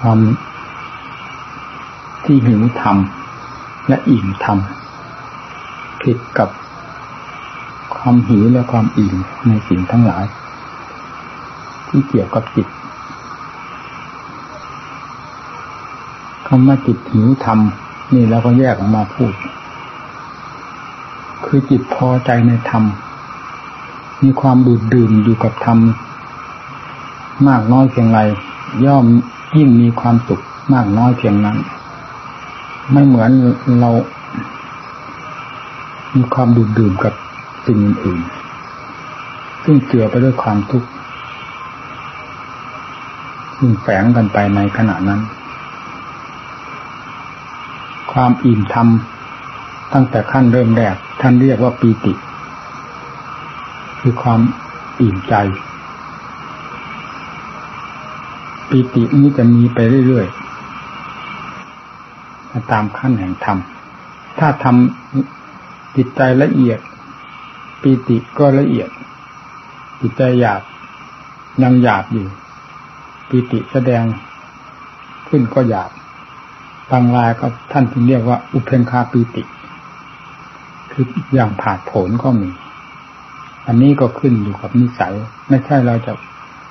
ความที่หิวธรรม และอิ่มธรรมผิดกับความหิวและความอิ่มในสิ่งทั้งหลาย ที่เกี่ยวกับจิตคำว่าจิตหิวธรรม นี่เราก็แยกออกมาพูด คือจิตพอใจในธรรม มีความดูดดื่มอยู่กับธรรมมากน้อยเพียงไรย่อม ยิ่งมีความสุขมากน้อยเพียงนั้น ไม่เหมือนเรามีความดูดดื่มกับสิ่งอื่นซึ่งเจือไปด้วยความทุกข์ซึ่งแฝงกันไปในขณะนั้น ความอิ่มทำตั้งแต่ขั้นเริ่มแรก ท่านเรียกว่าปีติ คือความอิ่มใจ ปีตินี้จะมีไปเรื่อยๆตามขั้นแห่งธรรม ถ้าทำจิตใจละเอียด ปีติก็ละเอียด จิตใจหยาบยังหยาบอยู่ ปีติแสดงขึ้นก็หยาบบางรายก็ท่านจึงเรียกว่า อุเพนคาปีติ คืออย่างผาดผนก็มี อันนี้ก็ขึ้นอยู่กับนิสัย ไม่ใช่เราจะ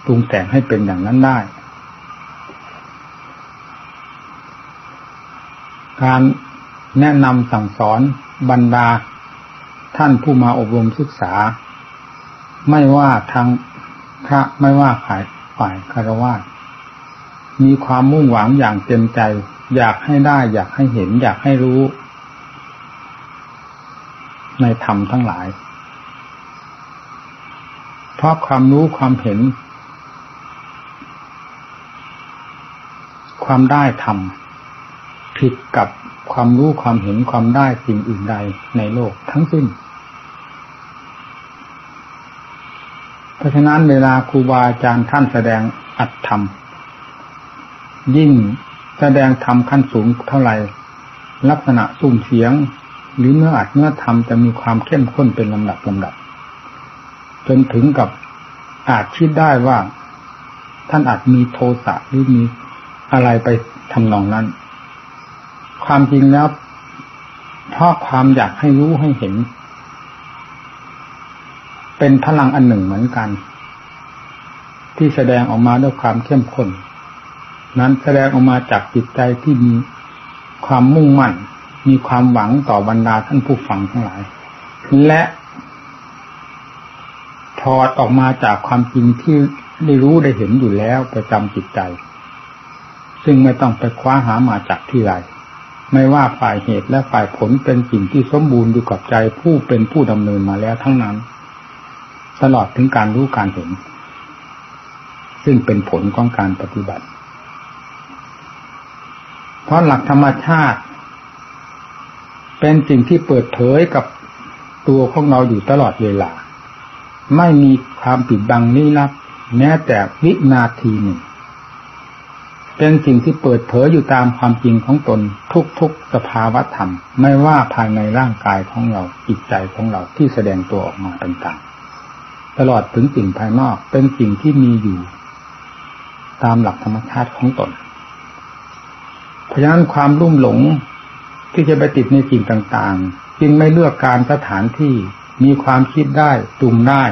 ปรุงแต่งให้เป็นอย่างนั้นได้ การแนะนำสั่งสอนบรรดา ท่านผู้มาอบรมศึกษา ไม่ว่าทางพระไม่ว่าฝ่ายฝ่ายคารวะมีความมุ่งหวังอย่างเต็มใจ อยากให้ได้ อยากให้เห็น อยากให้รู้ ในธรรมทั้งหลาย เพราะความรู้ความเห็น ความได้ธรรม ผิดกับความรู้ความเห็นความได้สิ่งอื่นใดในโลกทั้งสิ้น เพราะฉะนั้นเวลาครูบาอาจารย์ท่านแสดงอัตธรรม ยิ่งแสดงธรรมขั้นสูงเท่าไหร่ ลักษณะสุ่มเสียง หรือเมื่ออัดเมื่อทำจะมีความเข้มข้นเป็นลำดับลำดับ จนถึงกับอาจคิดได้ว่า ท่านอาจมีโทสะหรือมีอะไรไปทำนองนั้น ความจริงแล้วเพราะความอยากให้รู้ให้เห็น เป็นพลังอันหนึ่งเหมือนกัน ที่แสดงออกมาด้วยความเข้มข้นนั้นแสดงออกมาจากจิตใจที่มีความมุ่งมั่น มีความหวังต่อบรรดาท่านผู้ฟังทั้งหลาย และถอดออกมาจากความจริงที่ได้รู้ได้เห็นอยู่แล้วประจำจิตใจ ซึ่งไม่ต้องไปคว้าหามาจากที่ไร ไม่ว่าฝ่ายเหตุและฝ่ายผลเป็นสิ่งที่สมบูรณ์อยู่กับใจผู้เป็นผู้ดำเนินมาแล้วทั้งนั้น ตลอดถึงการรู้การเห็น ซึ่งเป็นผลของการปฏิบัติ เพราะหลักธรรมชาติ เป็นสิ่งที่เปิดเผยกับตัวของเราอยู่ตลอดเวลา ไม่มีความปิดบังนี้ลับ แม้แต่วินาทีหนึ่ง เป็นสิ่งที่เปิดเผยอยู่ตามความจริงของตนทุกๆสภาวะธรรม ไม่ว่าภายในร่างกายของเราจิตใจของเราที่แสดงตัวออกมาต่างๆ ตลอดถึงสิ่งภายนอกเป็นสิ่งที่มีอยู่ ตามหลักธรรมชาติของตน เพราะฉะนั้นความรุ่มหลงที่จะไปติดในสิ่งต่างๆ จึงไม่เลือกการสถานที่มีความคิดได้ตุงได้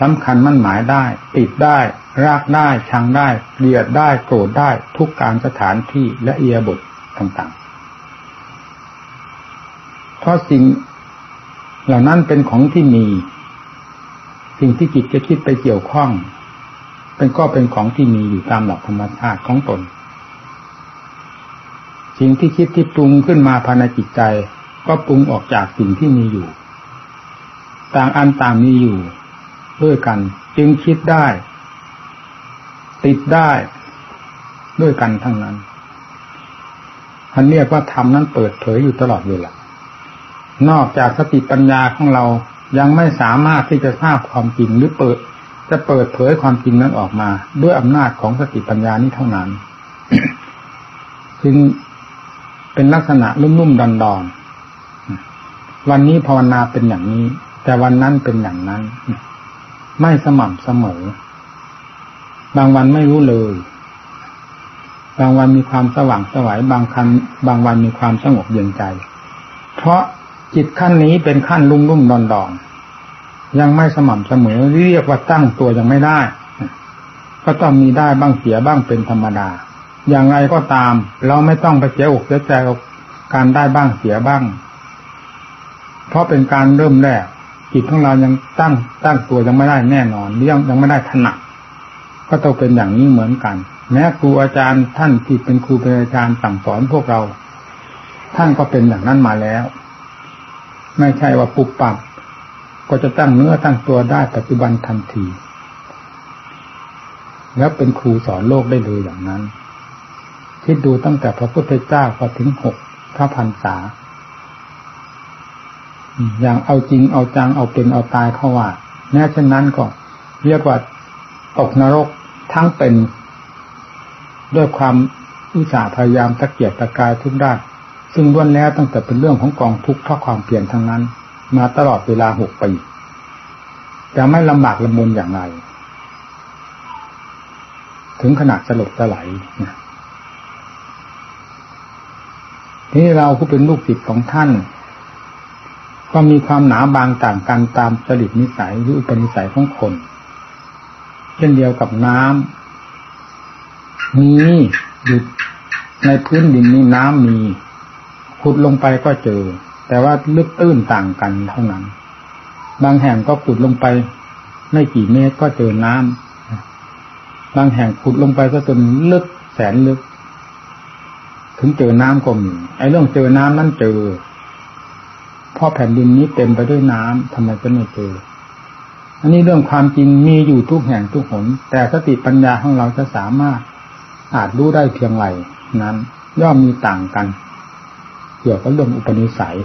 สำคัญมั่นหมายได้ ติดได้รักได้ ชังได้เกลียดได้โกรธได้ทุกการสถานที่และเอียบทต่างๆ เพราะสิ่งเหล่านั้นเป็นของที่มี สิ่งที่จิตจะคิดไปเกี่ยวข้อง เป็นก็เป็นของที่มีอยู่ตามหลักธรรมชาติของตน สิ่งที่คิดที่ปรุงขึ้นมาภายในจิตใจ ก็ปรุงออกจากสิ่งที่มีอยู่ ต่างอันต่างมีอยู่ ด้วยกัน จึงคิดได้ ติดได้ด้วยกันทั้งนั้นอันเรียกว่าธรรมนั้นเปิดเผยอยู่ตลอดเวลานอกจากสติปัญญาของเรายังไม่สามารถที่จะทราบความจริงหรือเปิด จะเปิดเผยความจริงนั้นออกมา ด้วยอำนาจของสติปัญญานี้เท่านั้นจึงเป็นลักษณะลุ่มๆดอนๆวันนี้ภาวนาเป็นอย่างนี้ แต่วันนั้นเป็นอย่างนั้น ไม่สม่ำเสมอ บางวันไม่รู้เลย บางวันมีความสว่างสวัยบางคันบางวันมีความสงบเย็นใจ เพราะจิตขั้นนี้เป็นขั้นลุ่มลุ่มดอนดอนยังไม่สม่ำเสมอเรียกว่าตั้งตัวยังไม่ได้ ก็ต้องมีได้บ้างเสียบ้างเป็นธรรมดา อย่างไรก็ตาม เราไม่ต้องไปเสียอกเสียใจกับการได้บ้างเสียบ้าง เพราะเป็นการเริ่มแรก จิตของเรายังตั้งตั้งตัวยังไม่ได้แน่นอนยังยังไม่ได้ถนัดก็ต้องเป็นอย่างนี้เหมือนกัน แม้ครูอาจารย์ท่านที่เป็นครูเป็นอาจารย์สั่งสอนพวกเรา ท่านก็เป็นอย่างนั้นมาแล้ว ไม่ใช่ว่าปุบปับก็จะตั้งเนื้อตั้งตัวได้ปัจจุบันทันที แล้วเป็นครูสอนโลกได้เลยอย่างนั้น คิดดูตั้งแต่พระพุทธเจ้าพอถึงหกพระพันษา อย่างเอาจริงเอาจังเอาเป็นเอาตายเข้าว่าแม้เช่นนั้นก็เรียกว่าตกนรกทั้งเป็น ด้วยความอุตสาห์พยายามตะเกียบตะกายทุกด้านซึ่งล้วนแล้วตั้งแต่เป็นเรื่องของกองทุกข์เพราะความเปลี่ยนทั้งนั้น มาตลอดเวลาหกปีจะไม่ลำบากลำบนอย่างไร ถึงขนาดสลบสลายนี่เราผู้เป็นลูกศิษย์ของท่าน ก็มีความหนาบางต่างกันตามจริตนิสัยหรืออุปนิสัยของคน เช่นเดียวกับน้ำมีอยู่ในพื้นดินนี้น้ำมีขุดลงไปก็เจอ แต่ว่าลึกตื้นต่างกันเท่านั้น บางแห่งก็ขุดลงไป ไม่กี่เมตรก็เจอน้ำบางแห่งขุดลงไปก็จนลึกแสนลึก ถึงเจอน้ำก็มีไอ้เรื่องเจอน้ำนั่นเจอ เพราะแผ่นดินนี้เต็มไปด้วยน้ำทำไมจะไม่เจอ อันนี้เรื่องความจริงมีอยู่ทุกแห่งทุกหน แต่สติปัญญาของเราจะสามารถอาจรู้ได้เพียงไรนั้น ย่อมมีต่างกัน เกี่ยวกับเรื่องอุปนิสัย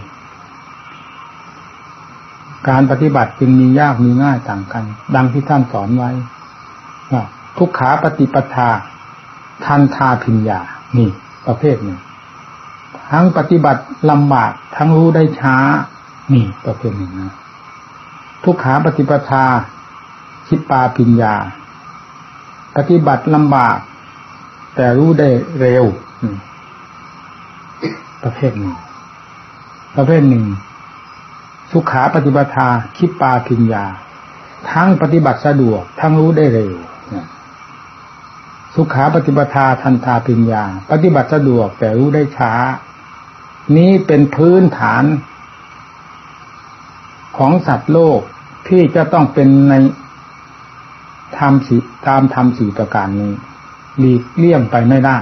การปฏิบัติจึงมียากมีง่ายต่างกัน ดังที่ท่านสอนไว้ว่าทุกขาปฏิปทาทันทาพิญญานี่ประเภทหนึ่ง ทั้งปฏิบัติลำบากทั้งรู้ได้ช้านี่ประเภทหนึ่งนะทุกขาปฏิปทาคิปาปิญญา ปฏิบัติลำบาก แต่รู้ได้เร็วประเภทหนึ่ง ประเภทหนึ่งสุขาปฏิปทาคิปาปิญญา ทั้งปฏิบัติสะดวก ทั้งรู้ได้เร็วสุขาปฏิปทาทันทาปิญญา ปฏิบัติสะดวกแต่รู้ได้ช้า นี้เป็นพื้นฐานของสัตว์โลกที่จะต้องเป็นในธรรมสีตามธรรมสีประการนี้หลีกเลี่ยงไปไม่ได้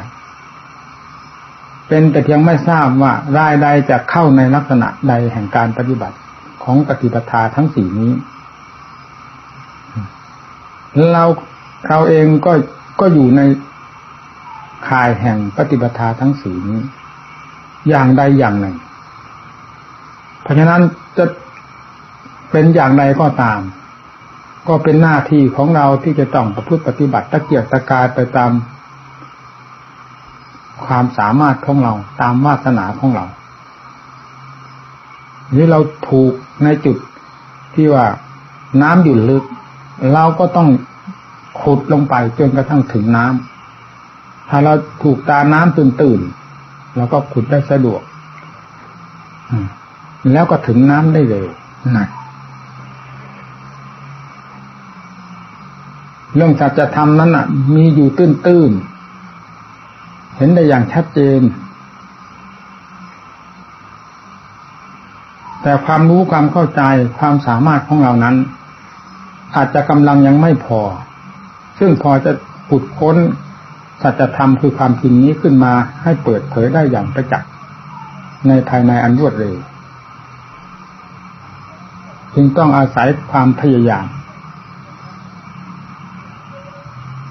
เป็นแต่เพียงไม่ทราบว่ารายใดจะเข้าในลักษณะใดแห่งการปฏิบัติของปฏิปทาทั้งสี่นี้ เราเราเองก็ก็อยู่ในข่ายแห่งปฏิปทาทั้งสี่นี้ อย่างใดอย่างหนึ่ง เพราะฉะนั้นจะเป็นอย่างใดก็ตาม ก็เป็นหน้าที่ของเราที่จะต้องประพฤติปฏิบัติตะเกียกตะกายไปตาม ความสามารถของเราตามวาสนาของเรานี่เราถูกในจุดที่ว่าน้ำอยู่ลึก เราก็ต้องขุดลงไปจนกระทั่งถึงน้ำถ้าเราถูกตาน้ำตื่นตื่น แล้วก็ขุดได้สะดวกแล้วก็ถึงน้ำได้เร็วนะเรื่องสัจธรรมนั้นอะ มีอยู่ตื้นๆ เห็นได้อย่างชัดเจน แต่ความรู้ความเข้าใจความสามารถของเรานั้น อาจจะกำลังยังไม่พอ ซึ่งพอจะขุดค้น สัจธรรมคือความจริงนี้ขึ้นมาให้เปิดเผยได้อย่างประจักษ์ในภายในอันรวดเร็วจึงต้องอาศัยความพยายาม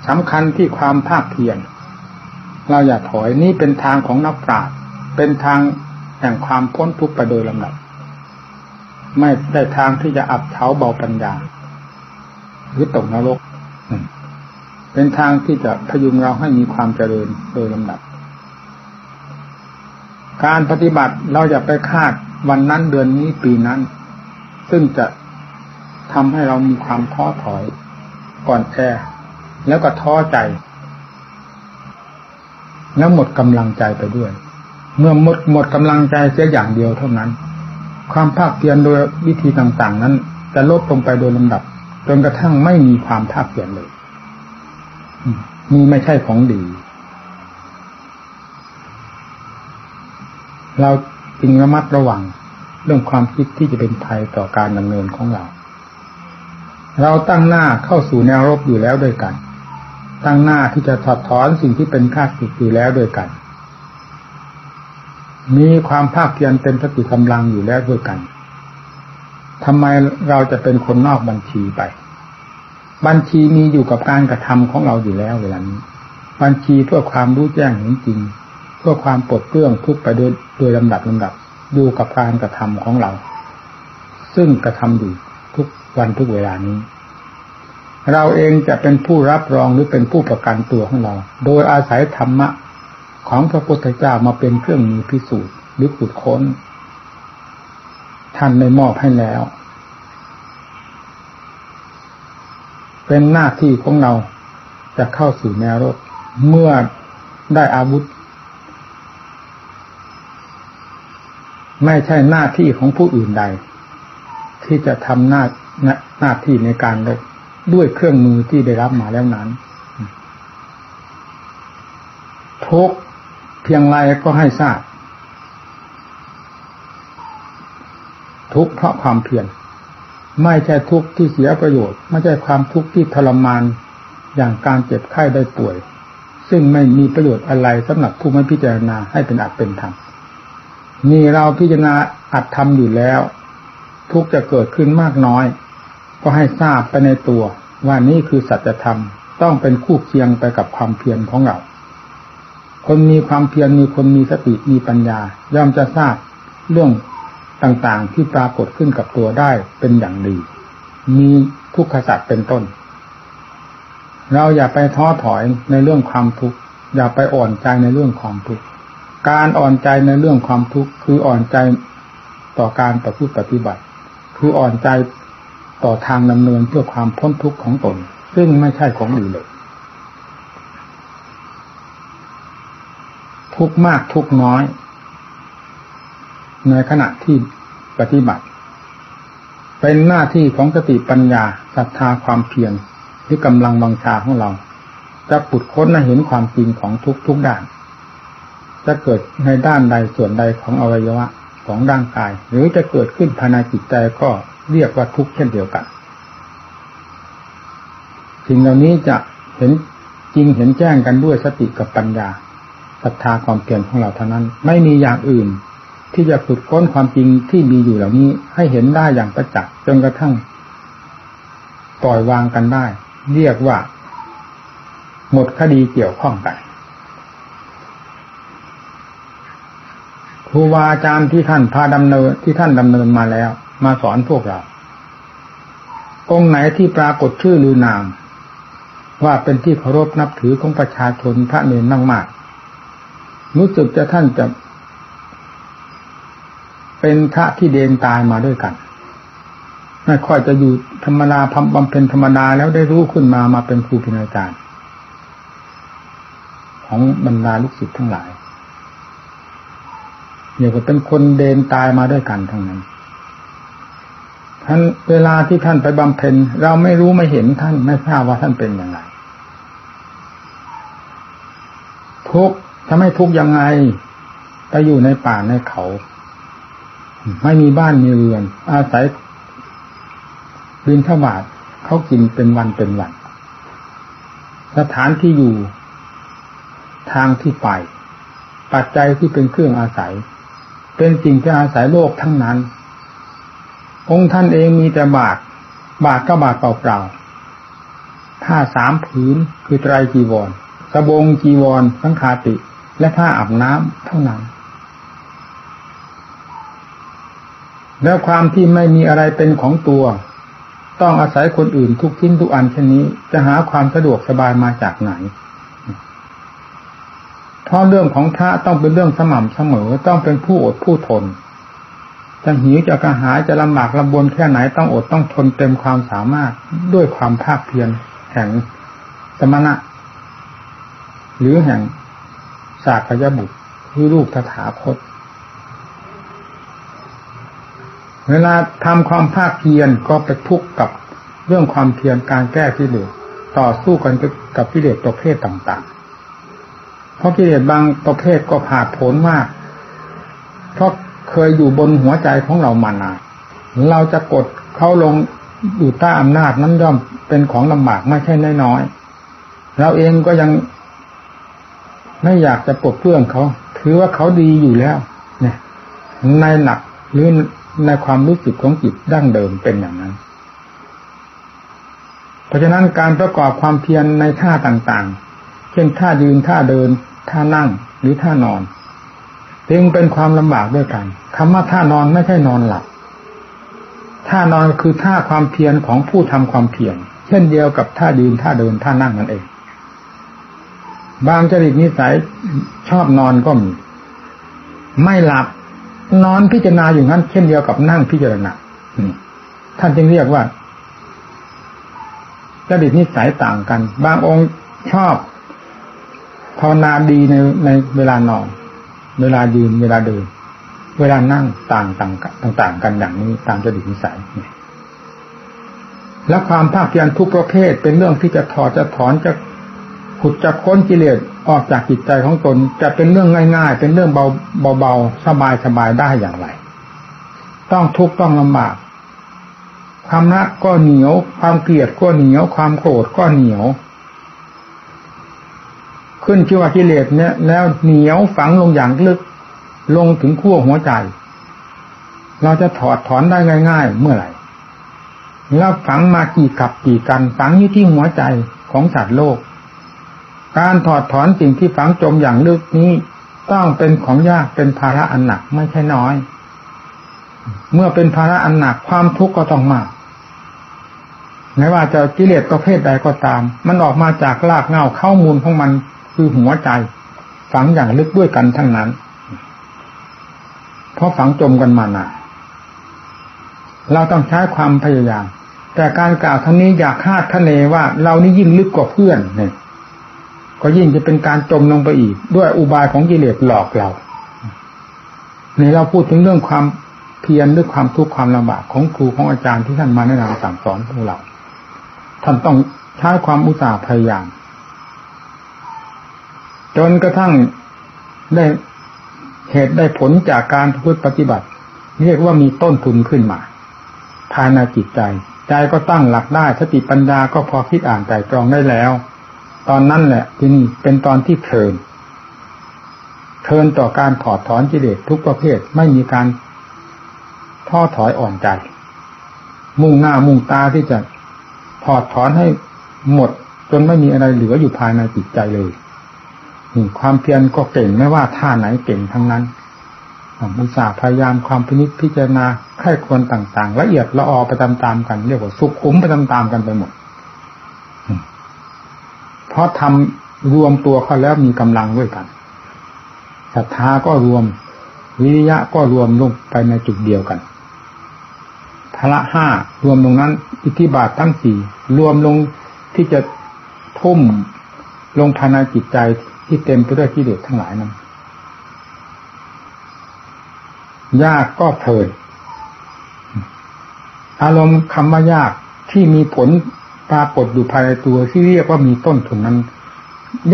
สำคัญที่ความภาคเพียรเราอย่าถอยนี่เป็นทางของนักปราชญ์เป็นทางแห่งความพ้นทุกข์ไปโดยลำดับ ไม่ได้ทางที่จะอับเฉาเบาปัญญา หรือตกนรก เป็นทางที่จะพยุงเราให้มีความเจริญโดยลำดับ การปฏิบัติเราอย่าไปคาดวันนั้นเดือนนี้ปีนั้น ซึ่งจะทำให้เรามีความท้อถอยก่อนแอแล้วก็ท้อใจ แล้วหมดกำลังใจไปด้วย เมื่อหมดหมดกำลังใจเสียอย่างเดียวเท่านั้น ความภาคเพียรโดยวิธีต่างๆ นั้น จะลดลงไปโดยลำดับ จนกระทั่งไม่มีความภาคเพียรเลย นี่ไม่ใช่ของดี เราจึงระมัดระวังเรื่องความคิดที่จะเป็นภัยต่อการดำเนินของเรา เราตั้งหน้าเข้าสู่แนวรบอยู่แล้วด้วยกัน ตั้งหน้าที่จะถอดถอนสิ่งที่เป็นข้าศึกอยู่แล้วด้วยกัน มีความภาคเพียรเป็นสติกำลังอยู่แล้วด้วยกันทำไมเราจะเป็นคนนอกบัญชีไป บัญชีมีอยู่กับการกระทำของเราอยู่แล้วเวลานี้บัญชีเพื่อความรู้แจ้งเห็นจริง เพื่อความปลดเปลื้องทุกไปโดยโดยลำดับลำดับอยู่กับการกระทำของเรา ซึ่งกระทำอยู่ทุกวันทุกเวลานี้ เราเองจะเป็นผู้รับรองหรือเป็นผู้ประกันตัวของเรา โดยอาศัยธรรมะของพระพุทธเจ้ามาเป็นเครื่องมือพิสูจน์หรือขุดค้นท่านได้มอบให้แล้ว เป็นหน้าที่ของเราจะเข้าสู่แนวรบเมื่อได้อาวุธ ไม่ใช่หน้าที่ของผู้อื่นใด ที่จะทำหน้าหน้าที่ในการรบด้วยเครื่องมือที่ได้รับมาแล้วนั้นทุกเพียงไรก็ให้ทราบ ทุกเพราะความเพียร ไม่ใช่ทุกข์ที่เสียประโยชน์ ไม่ใช่ความทุกข์ที่ทรมานอย่างการเจ็บไข้ได้ป่วย ซึ่งไม่มีประโยชน์อะไรสำหรับผู้ไม่พิจารณาให้เป็นอัตเป็นธรรมนี่เราพิจารณาอัดทำอยู่แล้ว ทุกจะเกิดขึ้นมากน้อย ก็ให้ทราบไปในตัว ว่านี่คือสัจธรรมต้องเป็นคู่เคียงไปกับความเพียรของเรา คนมีความเพียรมีคนมีสติมีปัญญาย่อมจะทราบเรื่อง ต่างๆ ที่ปรากฏขึ้นกับตัวได้เป็นอย่างดี มีทุกขสัตว์เป็นต้น เราอย่าไปท้อถอยในเรื่องความทุกข์อย่าไปอ่อนใจในเรื่องความทุกข์การอ่อนใจในเรื่องความทุกข์คืออ่อนใจต่อการประพฤติปฏิบัติ คืออ่อนใจต่อทางดำเนินเพื่อความพ้นทุกข์ของตน ซึ่งไม่ใช่ของดีเลย ทุกมากทุกน้อย ในขณะที่ปฏิบัติ เป็นหน้าที่ของสติปัญญาศรัทธาความเพียรที่กำลังบังชาของเรา จะปุดค้นเห็นความจริงของทุกทุกด้าน จะเกิดในด้านใดส่วนใดของอวัยวะของร่างกาย หรือจะเกิดขึ้นภายในจิตใจก็เรียกว่าทุกข์เช่นเดียวกันสิ่งเหล่านี้จะเห็นจริงเห็นแจ้งกันด้วยสติกับปัญญาศรัทธาความเปลี่ยนของเราเท่านั้น ไม่มีอย่างอื่น ที่จะขุดค้นความจริงที่มีอยู่เหล่านี้ ให้เห็นได้อย่างประจักษ์จนกระทั่งปล่อยวางกันได้ เรียกว่า หมดคดีเกี่ยวข้องกันครูบาอาจารย์ที่ท่านพาดำเนินที่ท่านดำเนินมาแล้ว มาสอนพวกเราองค์ไหนที่ปรากฏชื่อหรือนาม ว่าเป็นที่เคารพนับถือของประชาชนพระเนรนั่งมากรู้สึกจะท่านจะ เป็นพระที่เดนตายมาด้วยกันไม่ค่อยจะอยู่ธรรมดาพับำเพ็ญธรรมดาแล้วได้รู้ขึ้นมามาเป็นครูเป็นอาจารย์ ของบรรดาลูกศิษย์ทั้งหลายเนี่ยก็เป็นคนเดินตายมาด้วยกันทั้งนั้นท่านเวลาที่ท่านไปบำเพ็ญเราไม่รู้ไม่เห็นท่านไม่ทราบว่าท่านเป็นอย่างไรทุกถ้าไม่ทุกยังไงไปอยู่ในป่าในเขา ไม่มีบ้านมีเรือน อาศัยบินทบาทเขากินเป็นวันเป็นวัน สถานที่อยู่ ทางที่ไป ปัจจัยที่เป็นเครื่องอาศัย เป็นสิ่งที่อาศัยโลกทั้งนั้น องค์ท่านเองมีแต่บาท บาทก็บาทเปล่าๆผ้าสามผืนคือไตรจีวรสบงจีวรสังขาติ และผ้าอาบน้ำเท่านั้น แล้วความที่ไม่มีอะไรเป็นของตัว ต้องอาศัยคนอื่นทุกทิ้นทุกอันเช่นนี้ จะหาความสะดวกสบายมาจากไหนเพราะเรื่องของพระต้องเป็นเรื่องสม่ำเสมอต้องเป็นผู้อดผู้ทน จะหิวจะกระหายจะลำบากลำบนแค่ไหนต้องอดต้องทนเต็มความสามารถด้วยความภาคเพียรแห่งสมณะ หรือแห่งสากยบุตรคือลูกตถาคต เวลาทำความภาคเพียรก็ไปทุกข์กับเรื่องความเพียรการแก้กิเลสต่อสู้กันกับกิเลสประเภทต่าง ๆ เพราะกิเลสบางประเภทก็ผ่าผนมาก เพราะเคยอยู่บนหัวใจของเรามานานเราจะกดเขาลงอยู่ใต้อำนาจนั้นย่อมเป็นของลำบากไม่ใช่น้อยๆเราเองก็ยังไม่อยากจะปลดเปลื้องเขา ถือว่าเขาดีอยู่แล้ว เนี่ย ในหลักหรือ ในความรู้สึกของจิตดั้งเดิมเป็นอย่างนั้น เพราะฉะนั้นการประกอบความเพียรในท่าต่างๆ เช่นท่ายืนท่าเดิน ท่านั่งหรือท่านอนจึงเป็นความลำบากด้วยกันคำว่าท่านอนไม่ใช่นอนหลับท่านอนคือท่าความเพียรของผู้ทำความเพียรเช่นเดียวกับท่ายืนท่าเดินท่านั่งนั่นเอง บางจริตนิสัยชอบนอนก็มี ไม่หลับ นอนพิจารณาอย่างนั้น เช่นเดียวกับนั่งพิจารณาท่านจึงเรียกว่าจริตนิสัยต่างกัน บางองค์ชอบภาวนาดีในในเวลานอน เวลายืน เวลาเดิน เวลานั่งต่างต่างต่างกันอย่างนี้ตามจดิตนิสัยและความภาคเพียรทุกประเภทเป็นเรื่องที่จะถอดจะถอนจะขุดจะค้นกิเลส ออกจากจิตใจของตนจะเป็นเรื่องง่าย ๆ เป็นเรื่องเบาเบาสบายสบายได้อย่างไร ต้องทุกข์ต้องลำบากความรักก็เหนียว ความเกลียดก็เหนียว ความโกรธก็เหนียว ขึ้นชื่อว่ากิเลสเนี่ย แล้วเหนียวฝังลงอย่างลึก ลงถึงขั้วหัวใจ เราจะถอดถอนได้ง่าย ๆ เมื่อไหร่แล้วฝังมากี่กับกี่กันฝังอยู่ที่หัวใจของสัตว์โลก การถอดถอนสิ่งที่ฝังจมอย่างลึกนี้ ต้องเป็นของยากเป็นภาระอันหนักไม่ใช่น้อย เมื่อเป็นภาระอันหนักความทุกข์ก็ต้องมากไม่ว่าจะกิเลสประเภทใดก็ตาม มันออกมาจากรากเงาเข้ามูลของมันคือหัวใจ ฝังอย่างลึกด้วยกันทั้งนั้น เพราะฝังจมกันมานานเราต้องใช้ความพยายาม แต่การกล่าวทั้งนี้อยากคาดคะเนว่า เรานี่ยิ่งลึกกว่าเพื่อนเนี่ย ก็ยิ่งจะเป็นการจมลงไปอีก ด้วยอุบายของกิเลสหลอกเราในเราพูดถึงเรื่องความเพียรด้วยความทุกข์ความลำบากของครูของอาจารย์ที่ท่านมาแนะนำสั่งสอนพวกเราท่านต้องใช้ความอุตสาห์พยายามจนกระทั่งได้เหตุได้ผลจากการพูดปฏิบัติ เรียกว่ามีต้นทุนขึ้นมาภายในจิตใจ ใจก็ตั้งหลักได้สติปัญญาก็พอคิดอ่านใจตรองได้แล้ว ตอนนั้นแหละที่นี่เป็นตอนที่เทินเทินต่อการถอดถอนกิเลสทุกประเภทไม่มีการท้อถอยอ่อนใจ มุ่งหน้ามุ่งตาที่จะถอดถอนให้หมด จนไม่มีอะไรเหลืออยู่ภายในจิตใจเลยความเพียรก็เก่งไม่ว่าท่าไหนเก่งทั้งนั้นมุสาพยายามความพินิจพิจารณาไข้ควรต่าง ๆ ละเอียดละออไปตามๆกัน เรียกว่าสุขุมไปตามๆกันไปหมด ราะทำรวมตัวเข้าแล้วมีกำลังด้วยกันศรัทธาก็รวม วิริยะก็รวมลงไปในจุดเดียวกันพละห้ารวมลงนั้น อิทธิบาททั้งสี่รวมลงที่จะทุ่มลงภายในจิตใจที่เต็มไปด้วยกิเลสทั้งหลายนั้นยากก็เพลินอารมณ์คำว่ายากที่มีผล ปรากฏอยู่ภายในตัวที่เรียกว่ามีต้นทุนนั้น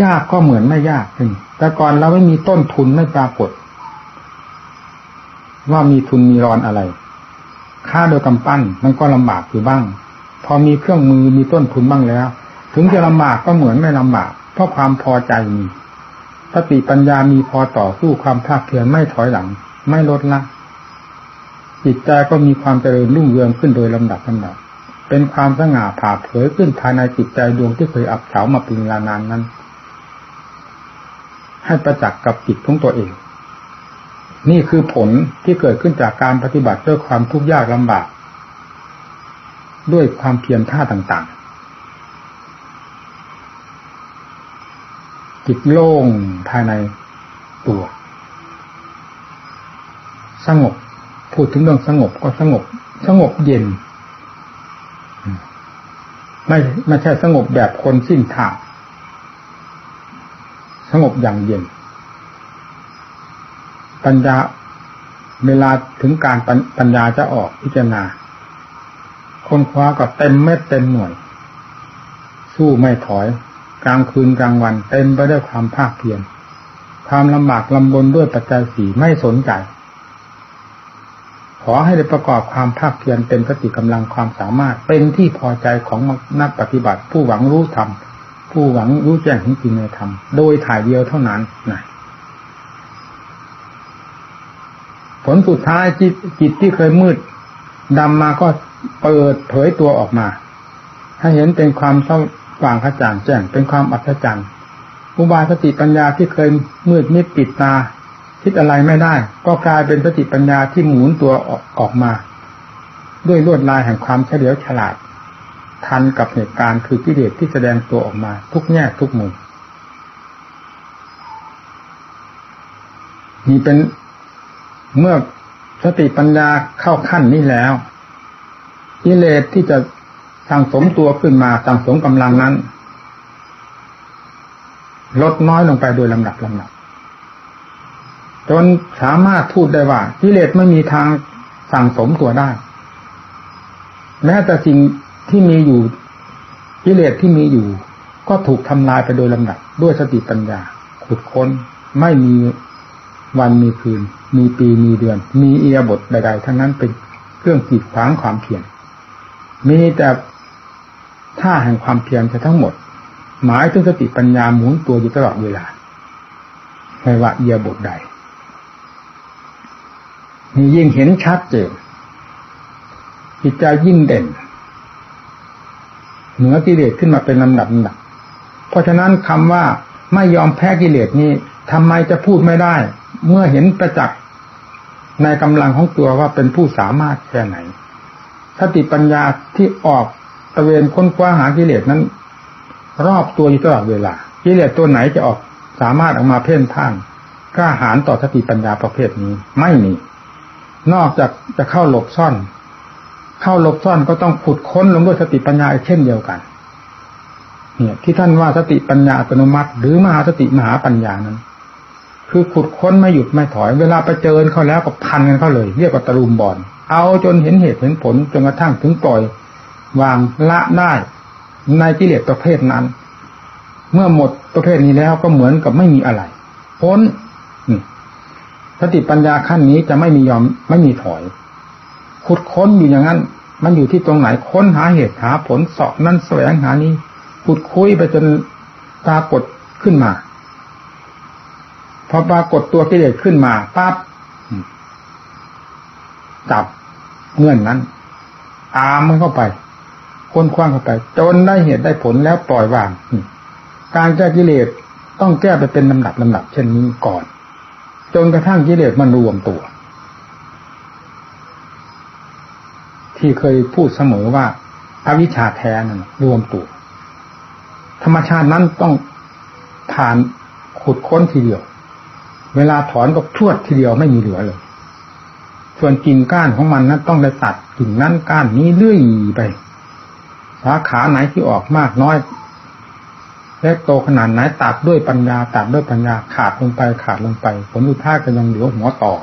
ยากก็เหมือนไม่ยากขึ้นแต่ก่อนเราไม่มีต้นทุนไม่ปรากฏ ว่ามีทุนมีรอนอะไร ค่าโดยกำปั้นมันก็ลำบากอยู่บ้าง พอมีเครื่องมือมีต้นทุนบ้างแล้ว ถึงจะลำบากก็เหมือนไม่ลำบาก เพราะความพอใจมีสติปัญญามีพอต่อสู้ความภาคเพียรไม่ถอยหลัง ไม่ลดละจิตใจก็มีความเจริญรุ่งเรืองขึ้นโดยลำดับลำดับ เป็นความสง่าผ่าเผยขึ้นภายในจิตใจดวงที่เคยอับเฉามาเป็นเวลานานนั้น ให้ประจักษ์กับจิตของตัวเอง นี่คือผลที่เกิดขึ้นจากการปฏิบัติด้วยความทุกข์ยากลำบาก ด้วยความเพียรท่าต่างๆ จิตโล่งภายในตัว สงบพูดถึงเรื่องสงบก็สงบ สงบเย็น ไม่ไม่ใช่สงบแบบคนสิ้นท่าสงบอย่างเย็น ปัญญาเวลาถึงการปัญญาจะออกพิจารณา คนคว้าก็เต็มเม็ดเต็มหน่วย สู้ไม่ถอย กลางคืนกลางวัน เต็มไปด้วยความภาคเพียรความลำบากลำบนด้วยปัจจัยสี่ไม่สนใจ ขอให้ได้ประกอบความภาคเพียรเป็นสติกำลังความสามารถ เป็นที่พอใจของนักปฏิบัติ ผู้หวังรู้ธรรมผู้หวังรู้แจ้งจริงในธรรมโดยถ่ายเดียวเท่านั้นนะผลสุดท้ายจิตจิตที่เคยมืดดำมาก็เปิดเผยตัวออกมาให้เห็นเป็นความสว่างกระจ่างแจ้งเป็นความอัศจรรย์อุบายสติปัญญาที่เคยมืดมิดปิดตา คิดอะไรไม่ได้ ก็กลายเป็นสติปัญญาที่หมุนตัวออกมา ด้วยลวดลายแห่งความเฉลียวฉลาด ทันกับเหตุการณ์คือกิเลสที่แสดงตัวออกมา ทุกแง่ทุกมุมนี่เป็นเมื่อสติปัญญาเข้าขั้นนี้แล้วกิเลสที่จะสั่งสมตัวขึ้นมาสั่งสมกำลังนั้น ลดน้อยลงไปโดยลำดับลำดับ จนสามารถพูดได้ว่ากิเลสไม่มีทางสั่งสมตัวได้ แม้แต่สิ่งที่มีอยู่กิเลสที่มีอยู่ ก็ถูกทำลายไปโดยลำดับด้วยสติปัญญา ขุดค้นไม่มีวันมีคืน มีปีมีเดือน มีเอียบทใดๆทั้งนั้นเป็นเครื่องกีดขวางความเพียรมีแต่ท่าแห่งความเพียรจะทั้งหมด หมายถึงสติปัญญาหมุนตัวอยู่ตลอดเวลาไม่ว่าเอียบทใด นี่ยิ่งเห็นชัดเจนจิตใจยิ่งเด่น เหนือกิเลสขึ้นมาเป็นลำดับหนักเพราะฉะนั้นคำว่าไม่ยอมแพ้กิเลสนี้ทำไมจะพูดไม่ได้ เมื่อเห็นประจักษ์ในกำลังของตัวว่าเป็นผู้สามารถแค่ไหนสติปัญญาที่ออกตะเวนค้นคว้าหากิเลสนั้น รอบตัวอยู่ตลอดเวลากิเลสตัวไหนจะออกสามารถออกมาเพ่นพ่านกล้าหาญต่อสติปัญญาประเภทนี้ไม่มี นอกจากจะเข้าหลบซ่อน เข้าหลบซ่อนก็ต้องขุดค้นลงด้วยสติปัญญาเช่นเดียวกัน เนี่ยที่ท่านว่าสติปัญญาอัตโนมัติ หรือมหาสติมหาปัญญานั้น คือขุดค้นไม่หยุดไม่ถอย เวลาไปเจอเขาแล้วก็พันกันเขาเลย เรียกว่าตะลุมบอลเอาจนเห็นเหตุเห็นผลจนกระทั่งถึงปล่อยวางละได้ในกิเลสประเภทนั้น เมื่อหมดประเภทนี้แล้วก็เหมือนกับไม่มีอะไร พ้น สติปัญญาขั้นนี้จะไม่มียอมไม่มีถอย ขุดค้นอยู่อย่างนั้น มันอยู่ที่ตรงไหนค้นหาเหตุหาผลสอบนั้นแสวงหานี้ขุดคุยไปจนปรากฏขึ้นมา พอปรากฏตัวกิเลสขึ้นมาปั๊บจับเงื่อนนั้นตามมันเข้าไปค้นคว้างเข้าไป จนได้เหตุได้ผลแล้วปล่อยวาง การแก้กิเลสต้องแก้ไปเป็นลำดับลำดับเช่นนี้ก่อน จนกระทั่งกิเลสมันรวมตัว ที่เคยพูดเสมอว่าอวิชชาแท้นั่นรวมตัว ธรรมชาตินั้นต้องผ่านขุดค้นทีเดียว เวลาถอนก็พรวดทีเดียวไม่มีเหลือเลย ส่วนกิ่งก้านของมันนั้นต้องได้ตัดกิ่งนั้นก้านนี้เลื่อยไป สาขาไหนที่ออกมากน้อย เล็กโตขนาดไหนตัดด้วยปัญญาตัดด้วยปัญญาขาดลงไปขาดลงไป ผลอุท้าก็ยังเหลือหัวต่อ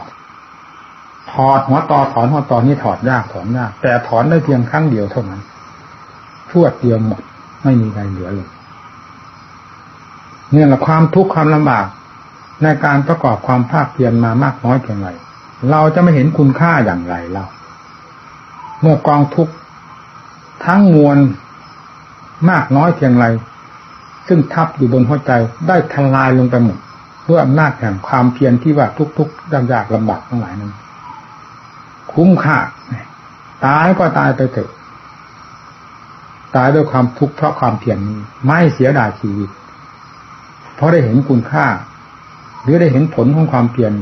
ถอดหัวต่อถอนหัวต่อนี่ถอดยากถอนยาก แต่ถอนได้เพียงครั้งเดียวเท่านั้นพรวดเดียวหมด ไม่มีอะไรเหลือเลยเนี่ยแหละความทุกข์ความลำบาก ในการประกอบความภาคเพียรมามากน้อยเพียงไรเราจะไม่เห็นคุณค่าอย่างไรเราเมื่อกองทุกทั้งมวลมากน้อยเพียงไร ซึ่งทับอยู่บนหัวใจได้ทลายลงไปหมดด้วยอำนาจแห่งความเพียรที่ว่าทุกๆยากๆลำบากทั้งหลายนั้น คุ้มค่าตายก็ตายไปเถอะตายด้วยความทุกข์เพราะความเพียรนี้ ไม่เสียดายชีวิต เพราะได้เห็นคุณค่า หรือได้เห็นผลของความเพียร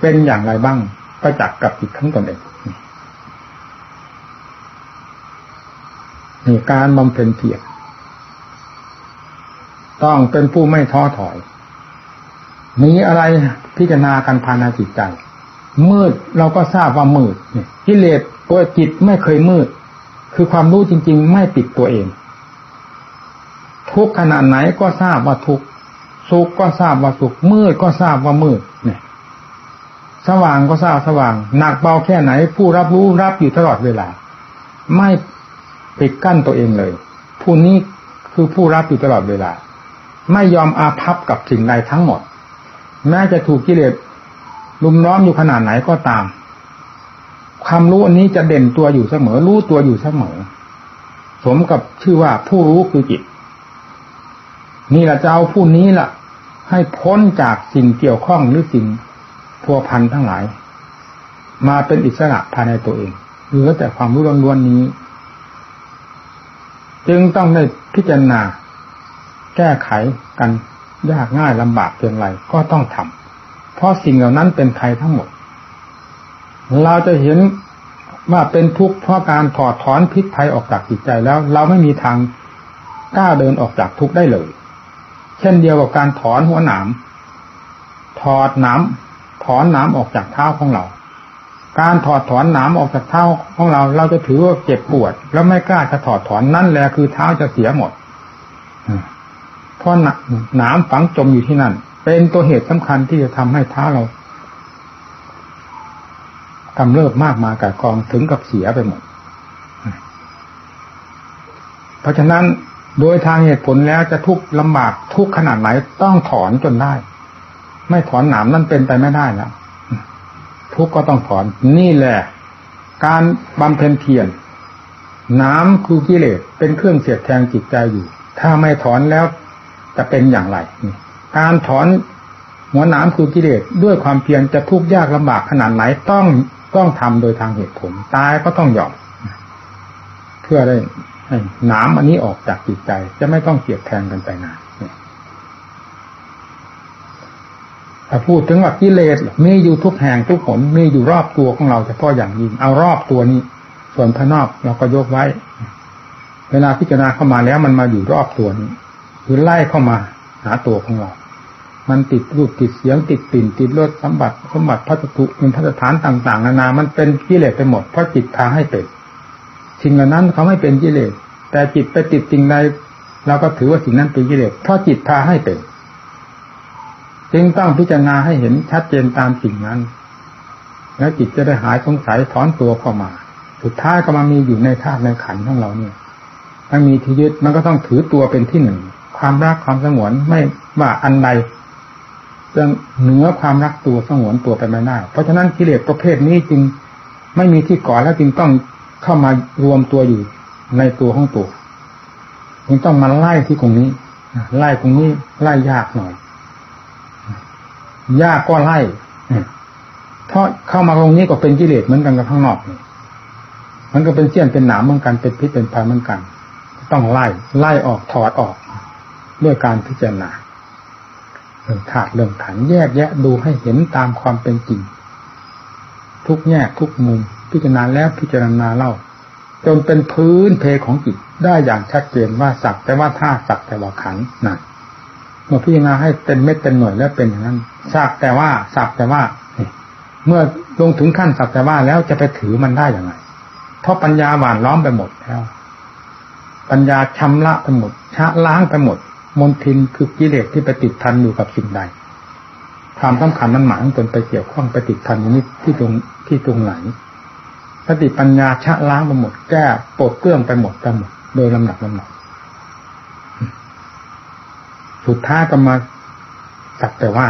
เป็นอย่างไรบ้างประจักษ์กับจิตทั้งตนเองนี่การบำเพ็ญเพียร ต้องเป็นผู้ไม่ท้อถอย มีอะไรพิจารณากันภายในจิตใจ มืดเราก็ทราบว่ามืดเนี่ยกิเลสตัวจิตไม่เคยมืด คือความรู้จริง ๆ ไม่ปิดตัวเอง ทุกขนาดไหนก็ทราบว่าทุกสุขก็ทราบว่าสุขมืดก็ทราบว่ามืดเนี่ยสว่างก็ทราบสว่าง หนักเบาแค่ไหน ผู้รับรู้รับอยู่ตลอดเวลา ไม่ปิดกั้นตัวเองเลย ผู้นี้คือผู้รับอยู่ตลอดเวลา ไม่ยอมอาภัพกับสิ่งใดทั้งหมด แม้จะถูกกิเลสลุมล้อมอยู่ขนาดไหนก็ตาม ความรู้อันนี้จะเด่นตัวอยู่เสมอ รู้ตัวอยู่เสมอ สมกับชื่อว่าผู้รู้คือจิต นี่แหละจะเอาผู้นี้ล่ะ ให้พ้นจากสิ่งเกี่ยวข้องหรือสิ่งพัวพันทั้งหลาย มาเป็นอิสระภายในตัวเองเหลือแต่ความรู้ล้วนๆนี้ จึงต้องได้พิจารณา แก้ไขกันยากง่ายลำบากเพียงไรก็ต้องทำเพราะสิ่งเหล่านั้นเป็นภัยทั้งหมด เราจะเห็นว่าเป็นทุกข์เพราะการถอดถอนพิษภัยออกจากจิตใจแล้ว เราไม่มีทางกล้าเดินออกจากทุกข์ได้เลย เช่นเดียวกับการถอนหัวหนามถอดหนาถอนน้ำออกจากเท้าของเรา การถอดถอนน้ำออกจากเท้าของเรา เราจะถือว่าเจ็บปวด แล้วไม่กล้าจะถอดถอนนั่นแหละคือเท้าจะเสียหมด เพราะหน้ำฝังจมอยู่ที่นั่น เป็นตัวเหตุสำคัญที่จะทำให้เท้าเรากำเริบมากมากับกองถึงกับเสียไปหมด เพราะฉะนั้นโดยทางเหตุผลแล้วจะทุกข์ลำบากทุกขนาดไหนต้องถอนจนได้ ไม่ถอนหนามนั่นเป็นไปไม่ได้แล้วทุกก็ต้องถอน นี่แหละ การบำเพ็ญเพียรน้ำคือกิเลสเป็นเครื่องเสียดแทงจิตใจอยู่ ถ้าไม่ถอนแล้ว จะเป็นอย่างไร การถอนหัวน้ำคือกิเลสด้วยความเพียรจะทุกข์ยากลำบากขนาดไหนต้องต้องทำโดยทางเหตุผล ตายก็ต้องยอมเพื่อได้ห้น้ำอันนี้ออกจากจิตใจ จะไม่ต้องเสียดแทงกันไปนานถ้าพูดถึงว่ากิเลสมีอยู่ทุกแห่งทุกผลมีอยู่รอบตัวของเราเฉพาะอย่างยิ่งเอารอบตัวนี้ ส่วนภายนอกเราก็ยกไว้ เวลาพิจารณาเข้ามาแล้วมันมาอยู่รอบตัวนี้ คือไล่เข้ามาหาตัวของเรา มันติดรูปติดเสียงติดปิ่นติดรสสมบัติสมบัติพัสดุเป็นพัสถานต่าง ๆ นานา มันเป็นกิเลสไปหมดเพราะจิตพาให้เป็นสิ่งเหล่านั้นเขาไม่เป็นกิเลสแต่จิตไปติดสิ่งใดเราก็ถือว่าสิ่งนั้นเป็นกิเลสเพราะจิตพาให้เป็นจึงต้องพิจารณาให้เห็นชัดเจนตามสิ่งนั้น แล้วจิตจะได้หายสงสัยถอนตัวเข้ามา สุดท้ายก็มามีอยู่ในธาตุในขันของเราเนี่ยถ้ามีที่ยึดมันก็ต้องถือตัวเป็นที่หนึ่ง ความรักความสงวนไม่ว่าอันใดจะเหนือความรักตัวสงวนตัวไปไม่ได้ เพราะฉะนั้นกิเลสประเภทนี้จึงไม่มีที่ก่อแล้วจึงต้องเข้ามารวมตัวอยู่ในตัวของตัวจึงต้องมาไล่ที่ตรงนี้ไล่ตรงนี้ไล่ยากหน่อย ยากก็ไล่เพราะเข้ามาตรงนี้ก็เป็นกิเลสเหมือนกันกับข้างนอกมันก็เป็นเสี้ยนเป็นหนามเหมือนกันเป็นพิษเป็นภัยเหมือนกัน ต้องไล่ไล่ออกถอดออก ด้วยการพิจารณาเรื่องธาตุเรื่องขันแยกแยะดูให้เห็นตามความเป็นจริง ทุกแง่ทุกมุม พิจารณาแล้วพิจารณาเล่า จนเป็นพื้นเพของจิตได้อย่างชัดเจนว่าสักแต่ว่าธาตุสักแต่ว่าขันนั่นเมื่อพิจารณาให้เต็มเม็ดเต็มหน่วยแล้วเป็นอย่างนั้นสักแต่ว่าสักแต่ว่าเมื่อลงถึงขั้นสักแต่ว่าแล้วจะไปถือมันได้อย่างไรเพราะปัญญาหวานล้อมไปหมดแล้ว ปัญญาชำระไปหมดชะล้างไปหมด มนทินคือกิเลสที่ไปติดพันอยู่กับสิ่งใด ความสำคัญนั้นหมายจนไปเกี่ยวข้องไปติดพันอยู่นี่ที่ตรงที่ตรงไหนสติปัญญาชะล้างไปหมดแก้ปลดเกลื่องไปหมดไปหมดโดยลำหนักลำหนักสุดท้ายก็มาสักแต่ว่า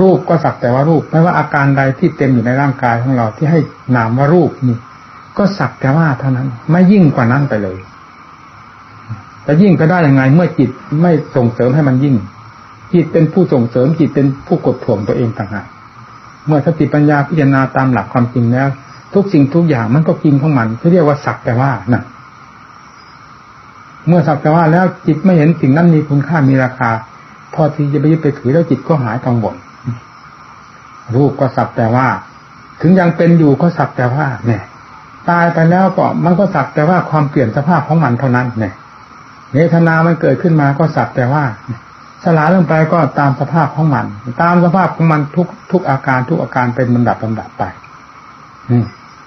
รูปก็สักแต่ว่ารูป ไม่ว่าอาการใดที่เต็มอยู่ในร่างกายของเราที่ให้นามว่ารูปนี่ก็สักแต่ว่าเท่านั้น ไม่ยิ่งกว่านั้นไปเลย จะยิ่งก็ได้ยังไง เมื่อจิตไม่ส่งเสริมให้มันยิ่ง จิตเป็นผู้ส่งเสริมจิตเป็นผู้กดถ่วงตัวเองต่างหากเมื่อสติปัญญาพิจารณาตามหลักความจริงแล้ว ทุกสิ่งทุกอย่างมันก็กินของมันที่เรียกว่าสักแต่ว่านะ่ะเมื่อสักแต่ว่าแล้วจิตไม่เห็นสิ่งนั้นมีคุณค่ามีราคา พอที่จะไปยึดไปถือแล้วจิตก็หายกังวลรูปก็สักแต่ว่า ถึงยังเป็นอยู่ก็สักแต่ว่า เนี่ย ตายไปแล้วก็มันก็สักแต่ว่าความเปลี่ยนสภาพของมันเท่านั้นเนี่ย เวทนามันเกิดขึ้นมาก็สักแต่ว่าสลายลงไปก็ตามสภาพของมัน ตามสภาพของมันทุกทุกอาการทุกอาการเป็นลำดับลำดับไป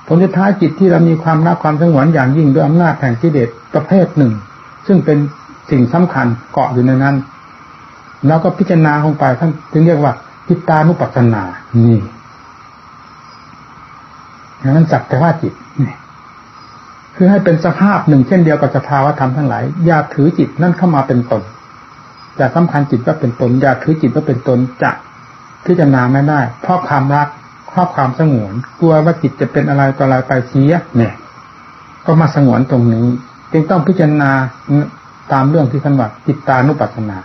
ผลสุดท้ายจิตที่เรามีความรักความสงวนอย่างยิ่งด้วยอำนาจแห่งกิเลสประเภทหนึ่ง ซึ่งเป็นสิ่งสำคัญเกาะอยู่ในนั้น แล้วก็พิจารณาลงไปท่านจึงเรียกว่าพิตานุปัสสนา นี่นั้นสักแต่ว่าจิต คือให้เป็นสภาพหนึ่งเช่นเดียวกับสภาวธรรมทั้งหลาย อย่าถือจิตนั่นเข้ามาเป็นตน อย่าสำคัญจิตว่าเป็นตน อย่าถือจิตว่าเป็นตนจะพิจารณาไม่ได้ เพราะความรักเพราะความสงวน กลัวว่าจิตจะเป็นอะไรต่ออะไรไปเสียเนี่ย ก็มาสงวนตรงนี้ จึงต้องพิจารณาตามเรื่องที่ท่านว่าจิตตานุปัสสนา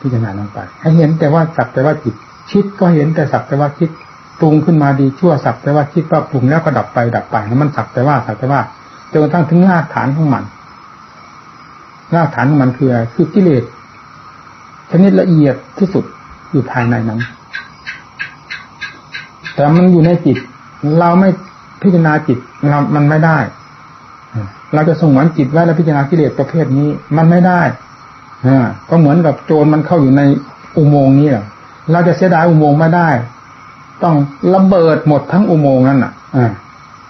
พิจารณาลงไป ให้เห็นแต่ว่าสักแต่ว่าจิต คิดก็เห็นแต่สักแต่ว่าคิด ปรุงขึ้นมาดีชั่วสักแต่ว่าคิดว่าปรุงแล้วก็ดับไปดับไปแล้วมันสักแต่ว่าสักแต่ว่าจนกระทั่งถึงรากฐานของมันรากฐานของมันคืออะไรคือกิเลสชนิดละเอียดที่สุดอยู่ภายในนั้น แต่มันอยู่ในจิต เราไม่พิจารณาจิตเรามันไม่ได้เราจะสงวนจิตไว้แล้วพิจารณากิเลสประเภทนี้ มันไม่ได้ก็เหมือนกับโจรมันเข้าอยู่ในอุโมงค์นี้เราจะเสียดายอุโมงค์ไม่ได้ ต้องระเบิดหมดทั้งอุโมงค์นั้นอะอ่า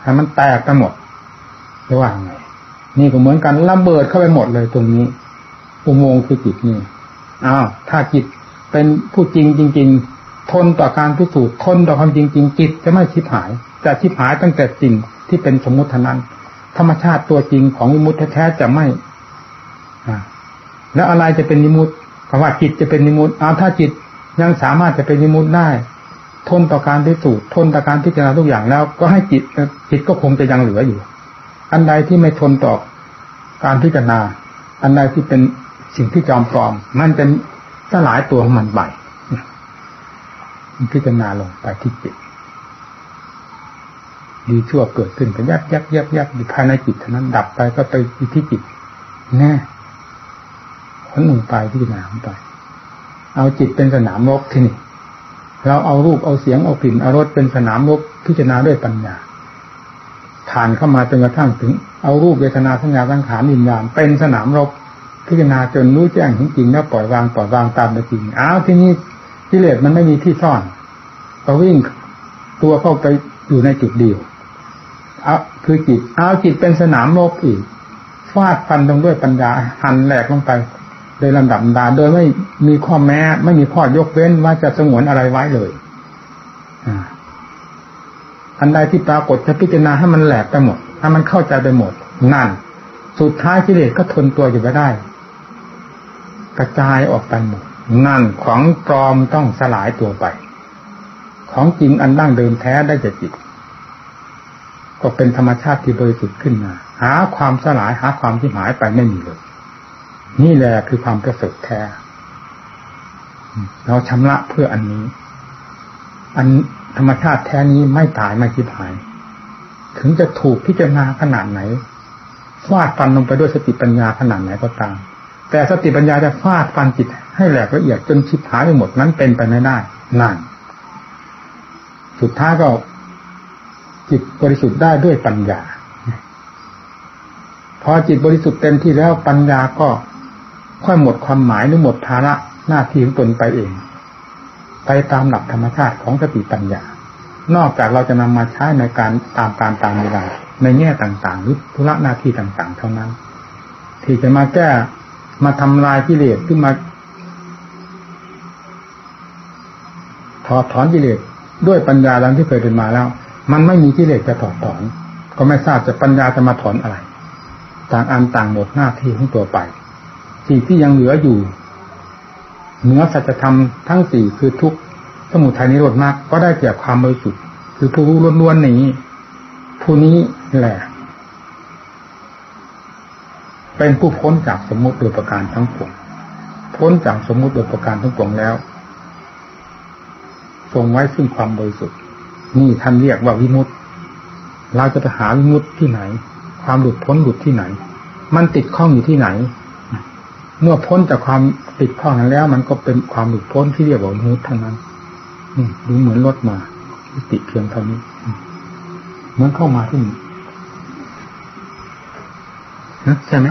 ให้มันแตกกันหมดระหว่างไงนี่ก็เหมือนกันระเบิดเข้าไปหมดเลยตรงนี้ อุโมงค์คือจิตนี่อ้าวถ้าจิตเป็นผู้จริงจริง ๆ ทนต่อการพิสูจน์ทนต่อความจริงจริงจิตจะไม่ชิบหาย จะชิบหายตั้งแต่สิ่งที่เป็นสมมุติทนั้น ธรรมชาติตัวจริงของวิมุตแท้จะไม่แล้วอะไรจะเป็นนิมุตคำว่าจิตจะเป็นนิมุตเอาถ้าจิตยังสามารถจะเป็นนิมุตได้ ทนต่อการพิสูจน์ทนต่อการพิจารณาทุกอย่างแล้ว ก็ให้จิตจิตก็คงจะยังเหลืออยู่ อันใดที่ไม่ทนต่อการพิจารณา อันใดที่เป็นสิ่งที่จอมปลอม มันจะสลายตัวของมันไปพิจารณาลงไปที่จิตดีชั่วเกิดขึ้นเป็ยับยับยับยับอยู่ภายในจิตเท่านั้นดับไปก็ไปที่จิตแน่คนหนึ่งไปพิจารณาไป เอาจิตเป็นสนามรบที่นี่ เราเอารูปเอาเสียงเอากลิ่นเอารสเป็นสนามรบพิจารณาด้วยปัญญาผ่านเข้ามาจนกระทั่งถึง เอารูปเวทนาสัญญาสังขารวิญญาณเป็นสนามรบพิจารณาจนรู้แจ้งจริงแล้วปล่อยวางปล่อยวางตามไปจริงอ้าวที่นี่กิเลสมันไม่มีที่ซ่อนก็วิ่งตัวเข้าไปอยู่ในจุดเดียวเอาคือจิตเอาจิตเป็นสนามรบอีกฟาดฟันลงด้วยปัญญาหันแหลกลงไป โดยลำดับดาโดยไม่มีข้อแม้ ไม่มีข้อยกเว้นว่าจะสงวนอะไรไว้เลยอันใดที่ปรากฏจะพิจารณาให้มันแหลกไปหมดให้มันเข้าใจไปหมด นั่น สุดท้ายกิเลสก็ทนตัวอยู่ไม่ได้ กระจายออกไปหมดนั่นของปลอมต้องสลายตัวไป ของจริงอันดั้งเดิมแท้ได้จากจิต ก็เป็นธรรมชาติที่บริสุทธิ์ขึ้นมา หาความสลายหาความที่หายไปไม่มีเลย นี่แหละคือความประเสริฐแท้ เราชำระเพื่ออันนี้ อันธรรมชาติแท้นี้ไม่ตายไม่คิดหาย ถึงจะถูกพิจารณาขนาดไหนฟาดฟันลงไปด้วยสติปัญญาขนาดไหนก็ตาม แต่สติปัญญาจะฟาดฟันจิตให้แหลกละเอียดจนชิบหายไปหมดนั้นเป็นไปไม่ได้นั่นสุดท้ายก็จิตบริสุทธิ์ได้ด้วยปัญญา พอจิตบริสุทธิ์เต็มที่แล้วปัญญาก็ ค่อยหมดความหมายหรือหมดภาระหน้าที่ของตนไปเอง ไปตามหลักธรรมชาติของสติปัญญา นอกจากเราจะนำมาใช้ในการตามการตามเวลาในแง่ต่างๆหรือธุระหน้าที่ต่างๆ เท่านั้น ที่จะมาแก้มาทำลายกิเลสขึ้นมาถอดถอนกิเลสด้วยปัญญาดังที่เคยเป็นมาแล้ว มันไม่มีกิเลสจะถอดถอน ก็ไม่ทราบจะปัญญาจะมาถอนอะไร ต่างอันต่างหมดหน้าที่ของตัวไป สิ่งที่ยังเหลืออยู่เหนือสัจธรรมทั้งสี่คือทุกสมุทัยนิโรธมากก็ได้แก่ความบริสุทธิ์คือผู้รู้ล้วนๆนี้ ผู้นี้แหละ เป็นผู้พ้นจากสมมติโดยประการทั้งปวงพ้นจากสมมติโดยประการทั้งปวงแล้วทรงไว้ซึ่งความบริสุทธิ์นี่ท่านเรียกว่าวิมุตต์เราจะไปหาวิมุตต์ที่ไหน ความหลุดพ้นหลุดที่ไหน มันติดข้องอยู่ที่ไหน เมื่อพ้นจากความติดข้องนั้นแล้ว มันก็เป็นความหลุดพ้นที่เรียกว่ามุตต์ทั้งนั้นดูเหมือนรถมาติดเพียงเท่านี้เหมือนเข้ามาที่นี่ใช่ไหม